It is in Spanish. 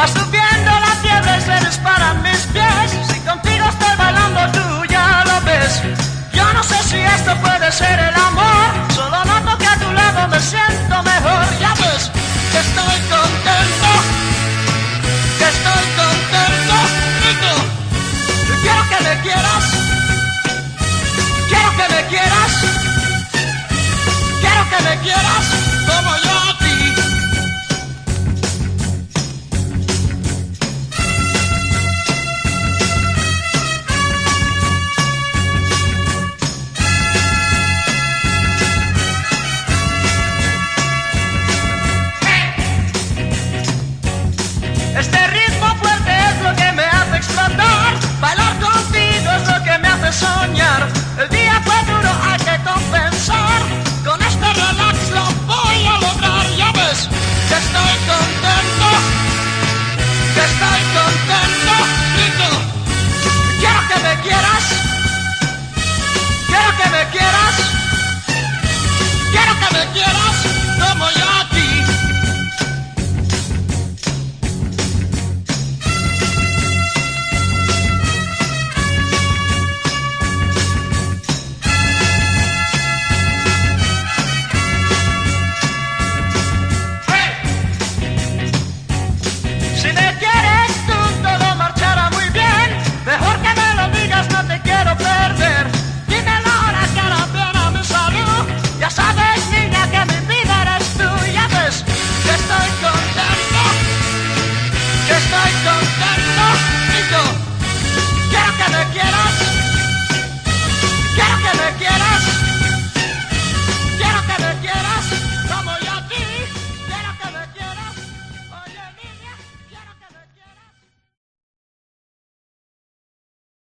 Va subiendo la fiebre, se disparan mis pies. Si contigo estoy bailando, tú ya lo ves. Yo no sé si esto puede ser el amor. Solo noto que a tu lado me siento mejor. Este ritmo fuerte es lo que me hace explotar. Bailar contigo es lo que me hace soñar. El día fue duro, hay que compensar. Con este relax lo voy a lograr, ya ves que estoy contento, que estoy contento. Quiero que me quieras, don't